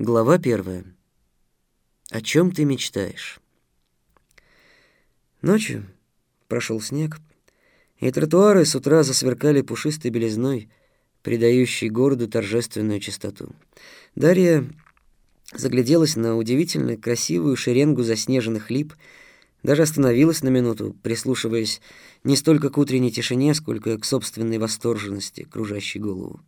Глава первая. О чем ты мечтаешь? Ночью прошел снег, и тротуары с утра засверкали пушистой белизной, придающей городу торжественную чистоту. Дарья загляделась на удивительно красивую шеренгу заснеженных лип, даже остановилась на минуту, прислушиваясь не столько к утренней тишине, сколько к собственной восторженности, кружащей голову.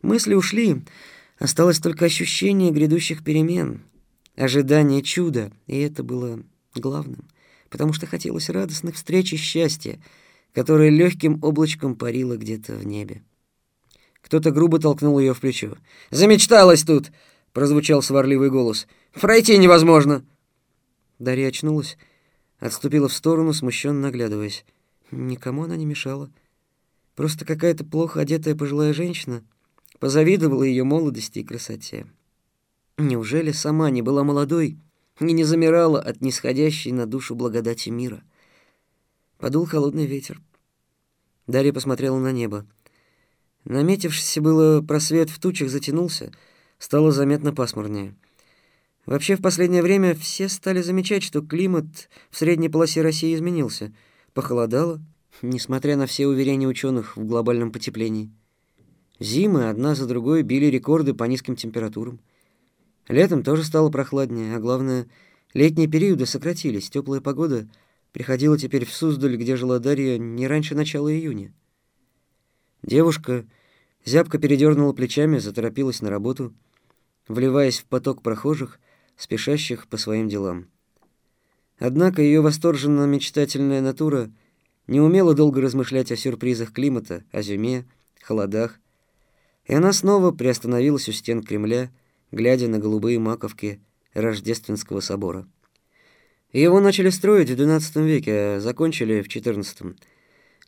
Мысли ушли, Осталось только ощущение грядущих перемен, ожидание чуда, и это было главным, потому что хотелось радостных встреч и счастья, которое легким облачком парило где-то в небе. Кто-то грубо толкнул ее в плечо. «Замечталась тут!» — прозвучал сварливый голос. «Пройти невозможно!» Дарья очнулась, отступила в сторону, смущенно оглядываясь. Никому она не мешала. Просто какая-то плохо одетая пожилая женщина — позавидовала ее молодости и красоте. Неужели сама не была молодой и не замирала от нисходящей на душу благодати мира? Подул холодный ветер. Дарья посмотрела на небо. Наметившийся было просвет в тучах затянулся, стало заметно пасмурнее. Вообще, в последнее время все стали замечать, что климат в средней полосе России изменился. Похолодало, несмотря на все уверения ученых в глобальном потеплении. Зимы одна за другой били рекорды по низким температурам. Летом тоже стало прохладнее, а главное, летние периоды сократились. Теплая погода приходила теперь в Суздаль, где жила Дарья, не раньше начала июня. Девушка зябко передернула плечами, заторопилась на работу, вливаясь в поток прохожих, спешащих по своим делам. Однако ее восторженно-мечтательная натура не умела долго размышлять о сюрпризах климата, о зиме, холодах, и она снова приостановилась у стен Кремля, глядя на голубые маковки Рождественского собора. Его начали строить в XII веке, а закончили в XIV.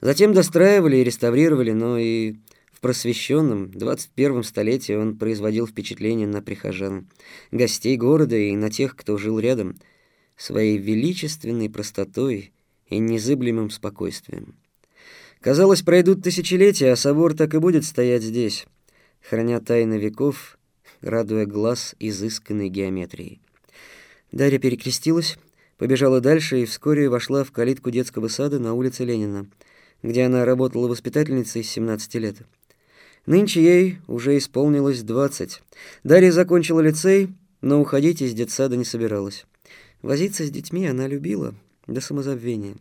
Затем достраивали и реставрировали, но и в просвещенном 21 столетии он производил впечатление на прихожан, гостей города и на тех, кто жил рядом, своей величественной простотой и незыблемым спокойствием. Казалось, пройдут тысячелетия, а собор так и будет стоять здесь, храня тайны веков, радуя глаз изысканной геометрии. Дарья перекрестилась, побежала дальше и вскоре вошла в калитку детского сада на улице Ленина, где она работала воспитательницей с 17 лет. Нынче ей уже исполнилось 20. Дарья закончила лицей, но уходить из детсада не собиралась. Возиться с детьми она любила до самозабвения.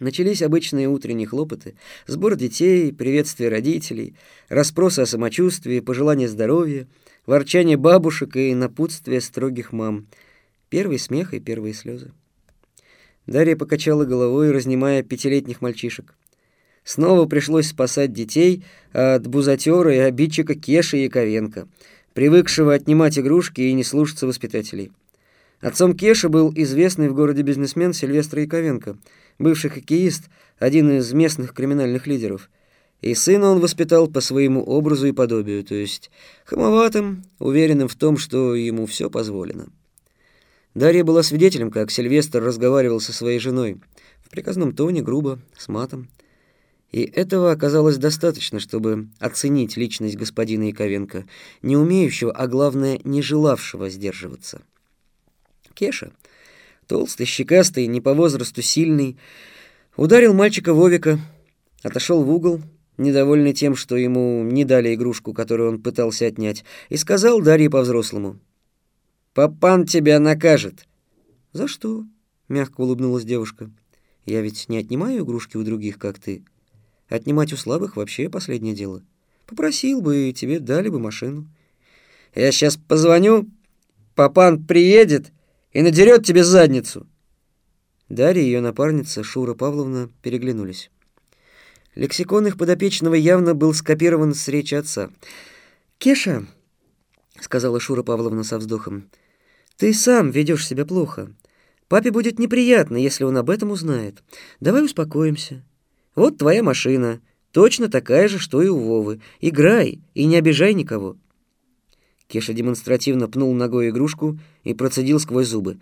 Начались обычные утренние хлопоты, сбор детей, приветствие родителей, расспросы о самочувствии, пожелания здоровья, ворчание бабушек и напутствие строгих мам. Первый смех и первые слезы. Дарья покачала головой, разнимая пятилетних мальчишек. Снова пришлось спасать детей от бузатера и обидчика Кеши Яковенко, привыкшего отнимать игрушки и не слушаться воспитателей. Отцом Кеши был известный в городе бизнесмен Сильвестр Яковенко – бывший хоккеист, один из местных криминальных лидеров. И сына он воспитал по своему образу и подобию, то есть хамоватым, уверенным в том, что ему все позволено. Дарья была свидетелем, как Сильвестр разговаривал со своей женой в приказном тоне, грубо, с матом. И этого оказалось достаточно, чтобы оценить личность господина Яковенко, не умеющего, а главное, не желавшего сдерживаться. Кеша — Толстый, щекастый, не по возрасту сильный. Ударил мальчика Вовика, отошел в угол, недовольный тем, что ему не дали игрушку, которую он пытался отнять, и сказал Дарье по-взрослому. «Папан тебя накажет». «За что?» — мягко улыбнулась девушка. «Я ведь не отнимаю игрушки у других, как ты. Отнимать у слабых вообще последнее дело. Попросил бы, и тебе дали бы машину». «Я сейчас позвоню, папан приедет», и надерет тебе задницу!» Дарья и ее напарница Шура Павловна переглянулись. Лексикон их подопечного явно был скопирован с речи отца. «Кеша», — сказала Шура Павловна со вздохом, — «ты сам ведешь себя плохо. Папе будет неприятно, если он об этом узнает. Давай успокоимся. Вот твоя машина, точно такая же, что и у Вовы. Играй и не обижай никого». Кеша демонстративно пнул ногой игрушку и процедил сквозь зубы.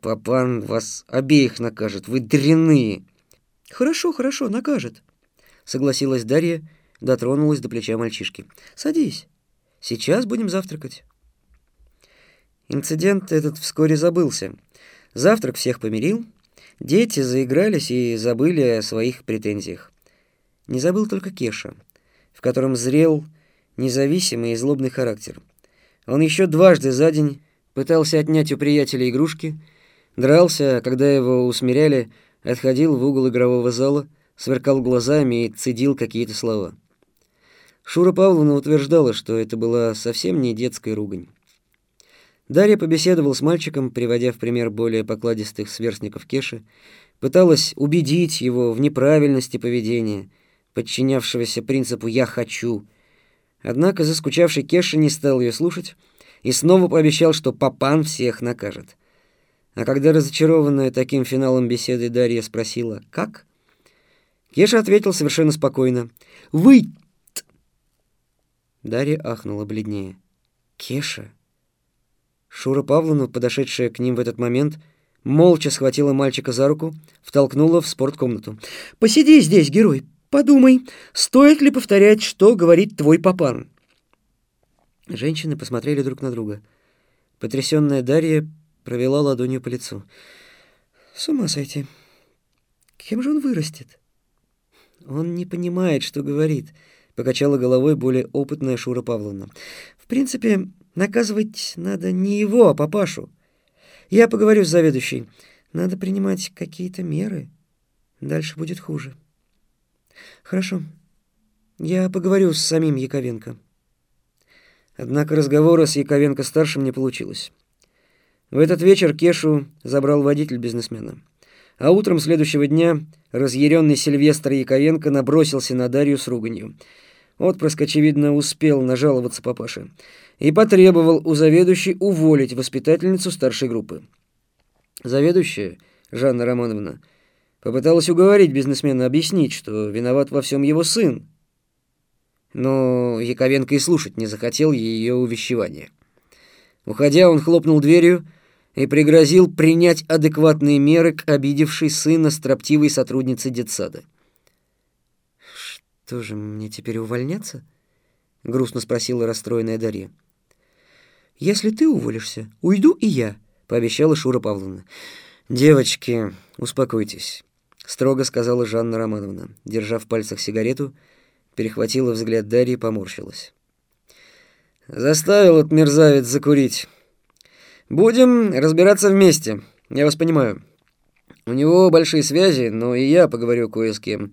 «Папан вас обеих накажет, вы дрянные!» «Хорошо, хорошо, накажет», — согласилась Дарья, дотронулась до плеча мальчишки. «Садись, сейчас будем завтракать». Инцидент этот вскоре забылся. Завтрак всех помирил, дети заигрались и забыли о своих претензиях. Не забыл только Кеша, в котором зрел независимый и злобный характер. Он еще дважды за день пытался отнять у приятеля игрушки, дрался, а когда его усмиряли, отходил в угол игрового зала, сверкал глазами и цедил какие-то слова. Шура Павловна утверждала, что это была совсем не детская ругань. Дарья побеседовал с мальчиком, приводя в пример более покладистых сверстников Кеши, пыталась убедить его в неправильности поведения, подчинявшегося принципу «я хочу». Однако заскучавший Кеша не стал ее слушать и снова пообещал, что папан всех накажет. А когда разочарованная таким финалом беседы Дарья спросила «как?», Кеша ответил совершенно спокойно «Вы!» Дарья ахнула бледнее. «Кеша?» Шура Павловна, подошедшая к ним в этот момент, молча схватила мальчика за руку, втолкнула в спорткомнату. «Посиди здесь, герой, подумай, стоит ли повторять, что говорит твой папан?» Женщины посмотрели друг на друга. Потрясённая Дарья провела ладонью по лицу. «С ума сойти. Кем же он вырастет?» «Он не понимает, что говорит», — покачала головой более опытная Шура Павловна. «В принципе, Наказывать надо не его, а папашу. Я поговорю с заведующей. Надо принимать какие-то меры. Дальше будет хуже. Хорошо. Я поговорю с самим Яковенко. Однако разговора с Яковенко-старшим не получилось. В этот вечер Кешу забрал водитель бизнесмена. А утром следующего дня разъяренный Сильвестр Яковенко набросился на Дарью с руганью. Отпрыск, очевидно, успел нажаловаться папаше и потребовал у заведующей уволить воспитательницу старшей группы. Заведующая, Жанна Романовна, попыталась уговорить бизнесмена объяснить, что виноват во всем его сын. Но Яковенко и слушать не захотел ее увещевания. Уходя, он хлопнул дверью и пригрозил принять адекватные меры к обидевшей сына строптивой сотруднице детсада. «Что же, мне теперь увольняться?» — грустно спросила расстроенная Дарья. Если ты уволишься, уйду и я, пообещала Шура Павловна. Девочки, успокойтесь, строго сказала Жанна Романовна, держа в пальцах сигарету, перехватила взгляд Дарьи и поморщилась. Заставил этот мерзавец закурить. Будем разбираться вместе. Я вас понимаю. У него большие связи, но и я поговорю кое с кем.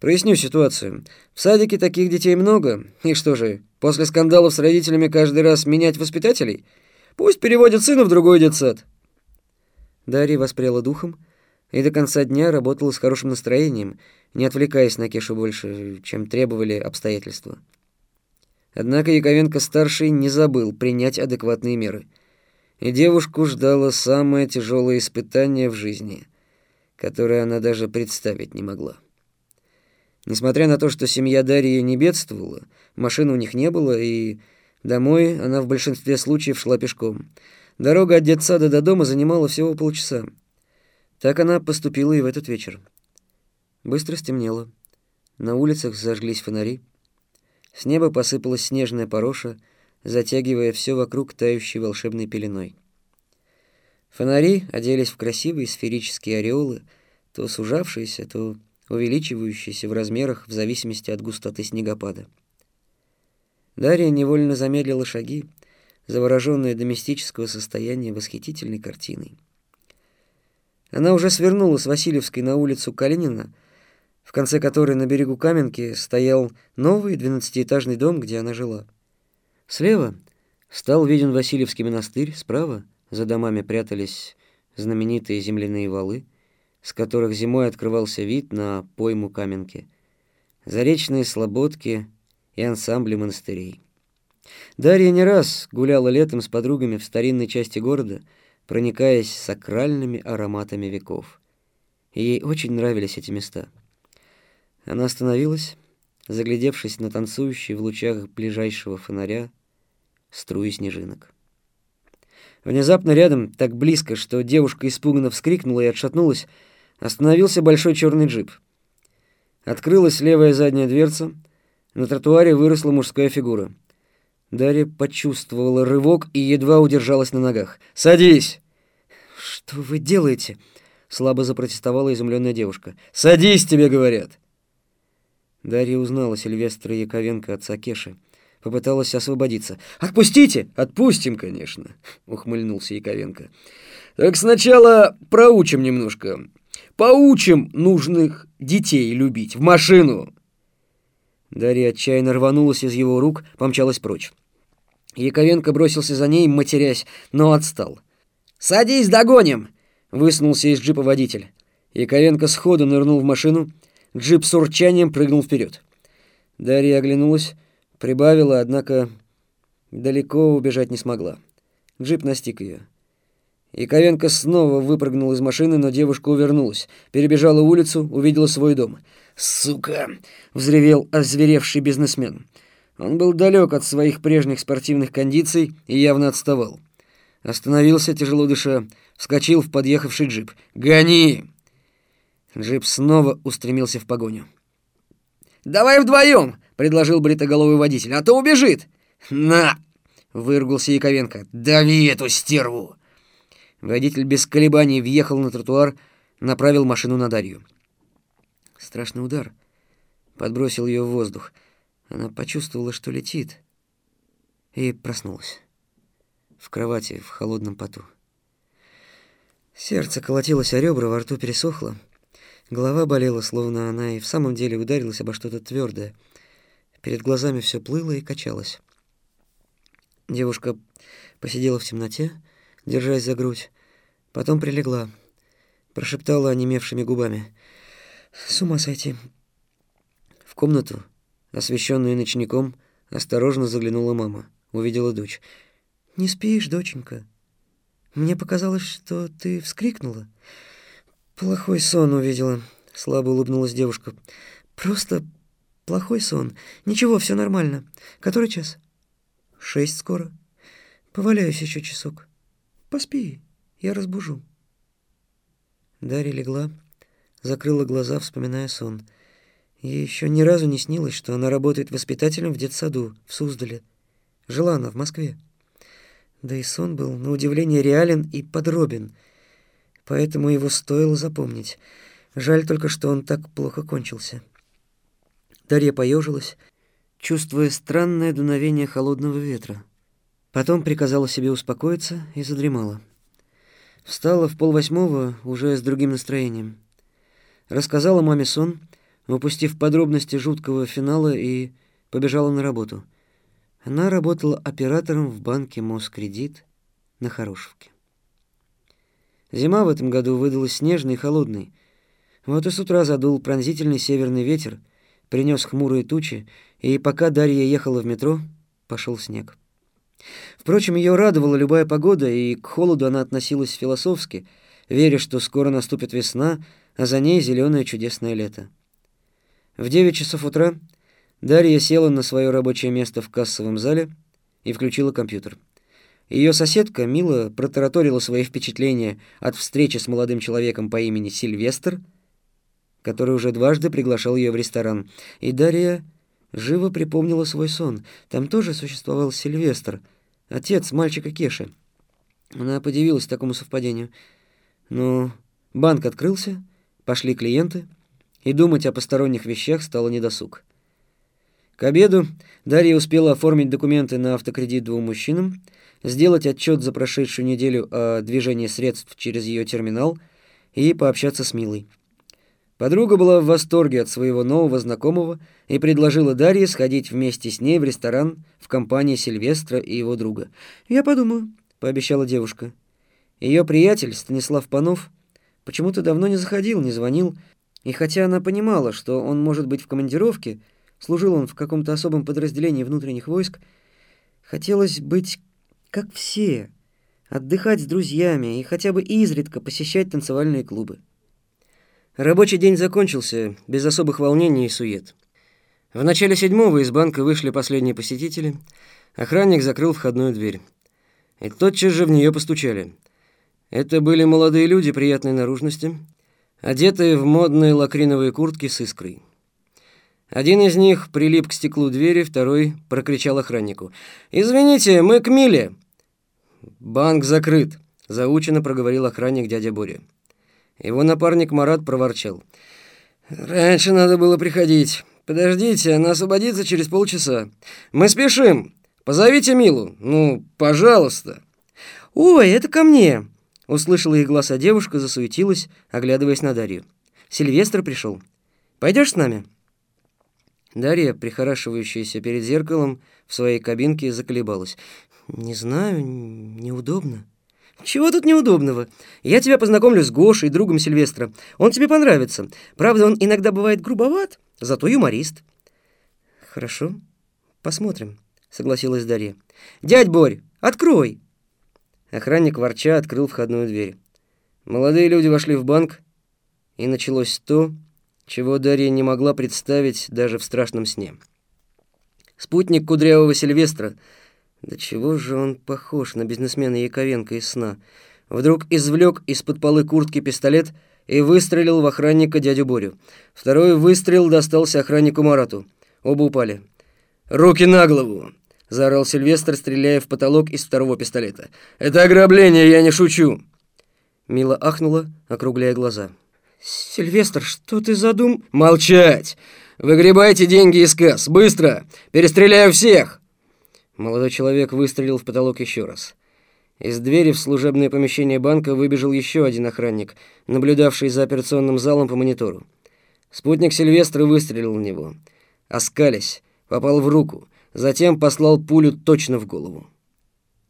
Проясню ситуацию. В садике таких детей много. И что же, после скандалов с родителями каждый раз менять воспитателей? Пусть переводят сына в другой детсад. Дарья воспряла духом и до конца дня работала с хорошим настроением, не отвлекаясь на Кешу больше, чем требовали обстоятельства. Однако Яковенко-старший не забыл принять адекватные меры. И девушку ждало самое тяжелое испытание в жизни, которое она даже представить не могла. Несмотря на то, что семья Дарьи не бедствовала, машины у них не было, и домой она в большинстве случаев шла пешком. Дорога от детсада до дома занимала всего полчаса. Так она поступила и в этот вечер. Быстро стемнело. На улицах зажглись фонари. С неба посыпалась снежная пороша, затягивая все вокруг тающей волшебной пеленой. Фонари оделись в красивые сферические ореолы, то сужавшиеся, то увеличивающийся в размерах в зависимости от густоты снегопада. Дарья невольно замедлила шаги, завороженная до мистического состояния восхитительной картиной. Она уже свернула с Васильевской на улицу Калинина, в конце которой на берегу Каменки стоял новый двенадцатиэтажный дом, где она жила. Слева стал виден Васильевский монастырь, справа за домами прятались знаменитые земляные валы — с которых зимой открывался вид на пойму Каменки, заречные слободки и ансамбли монастырей. Дарья не раз гуляла летом с подругами в старинной части города, проникаясь сакральными ароматами веков. И ей очень нравились эти места. Она остановилась, заглядевшись на танцующие в лучах ближайшего фонаря струи снежинок. Внезапно рядом, так близко, что девушка испуганно вскрикнула и отшатнулась, остановился большой черный джип. Открылась левая задняя дверца, на тротуаре выросла мужская фигура. Дарья почувствовала рывок и едва удержалась на ногах. «Садись!» «Что вы делаете?» — слабо запротестовала изумленная девушка. «Садись, тебе говорят!» Дарья узнала Сильвестра Яковенко отца Кеши. Попыталась освободиться. «Отпустите!» «Отпустим, конечно!» — ухмыльнулся Яковенко. «Так сначала проучим немножко. Поучим нужных детей любить. В машину!» Дарья отчаянно рванулась из его рук, помчалась прочь. Яковенко бросился за ней, матерясь, но отстал. «Садись, догоним!» — высунулся из джипа водитель. Яковенко сходу нырнул в машину, джип с урчанием прыгнул вперед. Дарья оглянулась, прибавила, однако далеко убежать не смогла. Джип настиг ее. Яковенко снова выпрыгнул из машины, но девушка увернулась, перебежала улицу, увидела свой дом. «Сука!» — взревел озверевший бизнесмен. Он был далек от своих прежних спортивных кондиций и явно отставал. Остановился, тяжело дыша, вскочил в подъехавший джип. «Гони!» Джип снова устремился в погоню. «Давай вдвоем!» — предложил бритоголовый водитель. «А то убежит!» «На!» — выругался Яковенко. «Дави эту стерву!» Водитель без колебаний въехал на тротуар, направил машину на Дарью. Страшный удар. Подбросил ее в воздух. Она почувствовала, что летит, и проснулась. В кровати, в холодном поту. Сердце колотилось о ребра, во рту пересохло. Голова болела, словно она и в самом деле ударилась обо что-то твердое. Перед глазами все плыло и качалось. Девушка посидела в темноте, держась за грудь, потом прилегла, прошептала онемевшими губами. «С ума сойти!» В комнату Освещенная ночником, осторожно заглянула мама. Увидела дочь. «Не спишь, доченька? Мне показалось, что ты вскрикнула». «Плохой сон увидела», — слабо улыбнулась девушка. «Просто плохой сон. Ничего, все нормально. Который час?» «Шесть скоро. Поваляюсь еще часок. Поспи, я разбужу». Дарья легла, закрыла глаза, вспоминая сон — Ей еще ни разу не снилось, что она работает воспитателем в детсаду в Суздале. Жила она в Москве. Да и сон был, на удивление, реален и подробен, поэтому его стоило запомнить. Жаль только, что он так плохо кончился. Дарья поежилась, чувствуя странное дуновение холодного ветра. Потом приказала себе успокоиться и задремала. Встала в полвосьмого уже с другим настроением. Рассказала маме сон — упустив подробности жуткого финала, и побежала на работу. Она работала оператором в банке Москредит на Хорошевке. Зима в этом году выдалась снежной и холодной. Вот и с утра задул пронзительный северный ветер, принес хмурые тучи, и пока Дарья ехала в метро, пошел снег. Впрочем, ее радовала любая погода, и к холоду она относилась философски, веря, что скоро наступит весна, а за ней зеленое чудесное лето. В 9 часов утра Дарья села на свое рабочее место в кассовом зале и включила компьютер. Ее соседка мило протараторила свои впечатления от встречи с молодым человеком по имени Сильвестр, который уже дважды приглашал ее в ресторан. И Дарья живо припомнила свой сон. Там тоже существовал Сильвестр, отец мальчика Кеши. Она подивилась такому совпадению. Но банк открылся, пошли клиенты — и думать о посторонних вещах стало недосуг. К обеду Дарья успела оформить документы на автокредит двум мужчинам, сделать отчет за прошедшую неделю о движении средств через ее терминал и пообщаться с Милой. Подруга была в восторге от своего нового знакомого и предложила Дарье сходить вместе с ней в ресторан в компании Сильвестра и его друга. «Я подумаю», — пообещала девушка. Ее приятель, Станислав Панов, почему-то давно не заходил, не звонил, и хотя она понимала, что он может быть в командировке, служил он в каком-то особом подразделении внутренних войск, хотелось быть как все, отдыхать с друзьями и хотя бы изредка посещать танцевальные клубы. Рабочий день закончился без особых волнений и сует. В начале седьмого из банка вышли последние посетители. Охранник закрыл входную дверь. И тотчас же в нее постучали. Это были молодые люди приятной наружности, одетые в модные лакриновые куртки с искрой. Один из них прилип к стеклу двери, второй прокричал охраннику. «Извините, мы к Миле!» «Банк закрыт», — заучено проговорил охранник дядя Боря. Его напарник Марат проворчал. «Раньше надо было приходить. Подождите, она освободится через полчаса. Мы спешим. Позовите Милу. Ну, пожалуйста». «Ой, это ко мне!» Услышала их голоса девушка, засуетилась, оглядываясь на Дарью. «Сильвестр пришел. Пойдешь с нами?» Дарья, прихорашивающаяся перед зеркалом в своей кабинке, заколебалась. «Не знаю, неудобно». «Чего тут неудобного? Я тебя познакомлю с Гошей, другом Сильвестра. Он тебе понравится. Правда, он иногда бывает грубоват, зато юморист». «Хорошо, посмотрим», — согласилась Дарья. «Дядь Борь, открой!» Охранник ворча открыл входную дверь. Молодые люди вошли в банк, и началось то, чего Дарья не могла представить даже в страшном сне. Спутник кудрявого Сильвестра, да чего же он похож на бизнесмена Яковенко из сна, вдруг извлек из-под полы куртки пистолет и выстрелил в охранника дядю Борю. Второй выстрел достался охраннику Марату. Оба упали. «Руки на голову!» — заорал Сильвестр, стреляя в потолок из второго пистолета. «Это ограбление, я не шучу!» Мила ахнула, округляя глаза. «Сильвестр, что ты задум...» «Молчать! Выгребайте деньги из касс! Быстро! Перестреляю всех!» Молодой человек выстрелил в потолок еще раз. Из двери в служебное помещение банка выбежал еще один охранник, наблюдавший за операционным залом по монитору. Спутник Сильвестра выстрелил в него. Оскались, попал в руку, затем послал пулю точно в голову.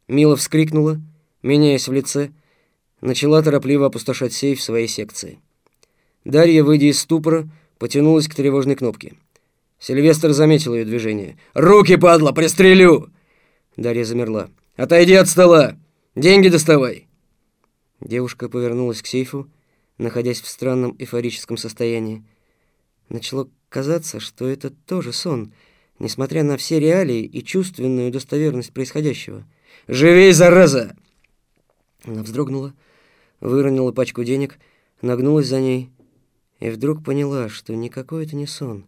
Мила вскрикнула, меняясь в лице, начала торопливо опустошать сейф своей секции. Дарья, выйдя из ступора, потянулась к тревожной кнопке. Сильвестр заметил ее движение. «Руки, падла, пристрелю!» Дарья замерла. «Отойди от стола! Деньги доставай!» Девушка повернулась к сейфу, находясь в странном эйфорическом состоянии. Начало казаться, что это тоже сон, несмотря на все реалии и чувственную достоверность происходящего. «Живей, зараза!» Она вздрогнула, выронила пачку денег, нагнулась за ней и вдруг поняла, что никакой это не сон,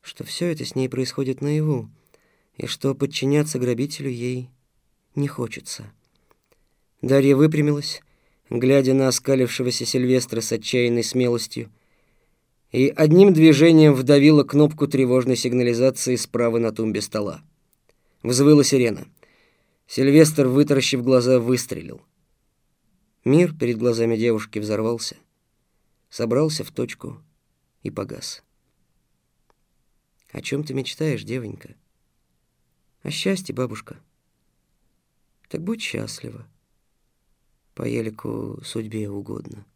что все это с ней происходит наяву, и что подчиняться грабителю ей не хочется. Дарья выпрямилась, глядя на оскалившегося Сильвестра с отчаянной смелостью, и одним движением вдавила кнопку тревожной сигнализации справа на тумбе стола. Взвыла сирена. Сильвестр, вытаращив глаза, выстрелил. Мир перед глазами девушки взорвался собрался в точку и погас. О чем ты мечтаешь, девонька? О счастье, бабушка. Так будь счастлива. По елику судьбе угодно.